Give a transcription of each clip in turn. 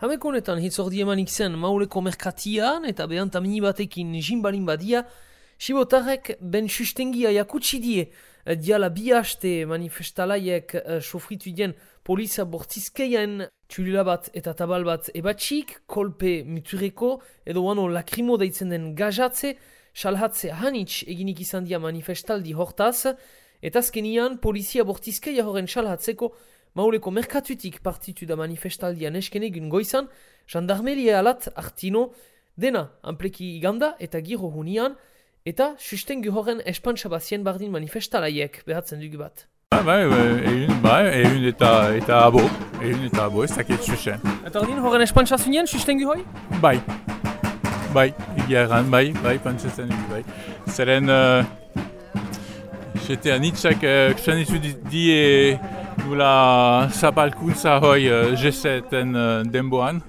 Hameko honetan hitzordi emanik zen mauleko merkatian eta behan tamini batekin jimbalin badia, Sibotarrek ben sustengia jakutsi die. Eh, diala bi haste manifestalaiek uh, sofritu dien polizia bortizkeien txulila bat eta tabal bat ebatxik, kolpe mutureko edo wano lakrimo deitzen den gajatze, salhatze hanitz eginik izan dia manifestaldi hortaz, eta azkenian polizia bortizkeia horren salhatzeko mauleko merkatutik partitu da manifestaldian eskenegun goizan, jandarmelia alat artino dena ampleki iganda eta giro hunian, eta sustengu horren espantsa bazien bardin manifestalaiek behatzen dugu bat. Bai, bai, egin, bai, egin eta, eta abo, egin eta abo, ez dakit susen. Eta ordin horren espantsa zunien sustengu hoi? Bai, bai, egia erran, bai, bai, pantsatzen dugu, bai. Zeren, uh, jete anitzak, uh, ksan izu die nula zapalkuntza hoi uh, jeseten uh, denboan.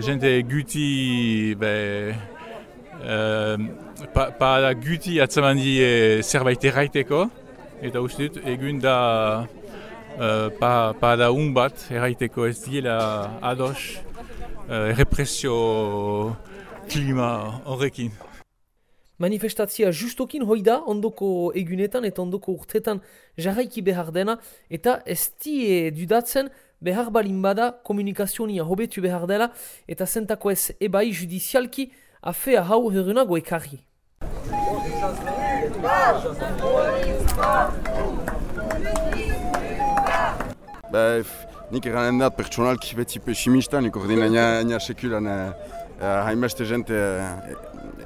Jente guti, be, uh, pa, pa guti atzaman di e, zerbait erraiteko, eta uste dut, egun da uh, pa, pa da un bat erraiteko ez diela ados uh, represio klima horrekin. Manifestatzia justokin hoi da ondoko egunetan eta ondoko urtetan jarraiki behar dena eta ez die dudatzen behar balin bada komunikazionia hobetu behar dela eta zentako ez ebai judizialki afea hau herrunago ekarri. Ba, nik eranen dat pertsonalki beti pesimista, nik ordin aina sekulan hainbeste jente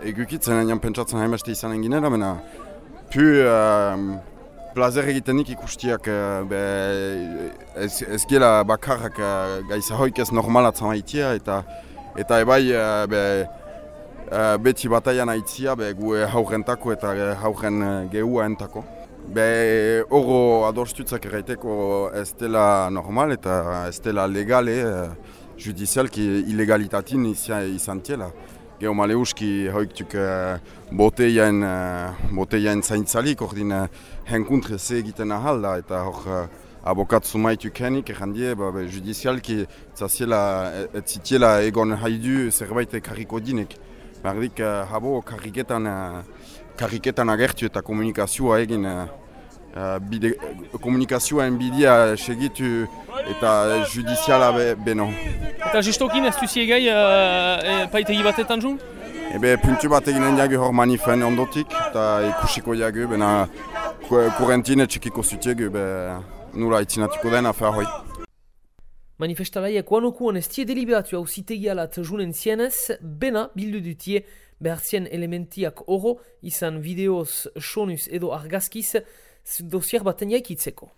egukitzen, aina pentsatzen hainbeste izan enginera, mena pu plazer egitenik ikustiak ez, ez gela bakarrak gaiza hoik ez normalatzen haitia, eta eta ebai be, Uh, beti bataian aitzia, be, gu haurentako eta hauren uh, gehua entako. Be, oro adostutzak erraiteko ez dela normal eta ez dela legale, uh, judizialki ilegalitatin izan tiela. Geo maleuski hauktuk uh, boteiain, uh, boteiain zaintzalik, ordin uh, henkuntre ze egiten ahal da eta hor uh, abokat sumaitu kenik errandie, ba, judizialki zaziela, ez zitiela egon haidu zerbait karriko dinek. Bardik, uh, habo karriketan, uh, karriketan agertu eta komunikazioa egin uh, bide, komunikazioa enbidia segitu eta judiziala be, beno. Eta justokin ez duzi egai uh, e, paitegi batetan zun? Ebe puntu bat eginen jagu hor manifen ondotik eta ikusiko jagu, bena kurentine txekiko zutiegu, be nula itzinatuko den afea hoi. Manifestalaiek oanokuan ez tie deliberatu hau zitegialat junen zienez, bena bildu dutie behar zien elementiak oro, izan videoz, sonuz edo argazkiz, dosier baten jaikitzeko.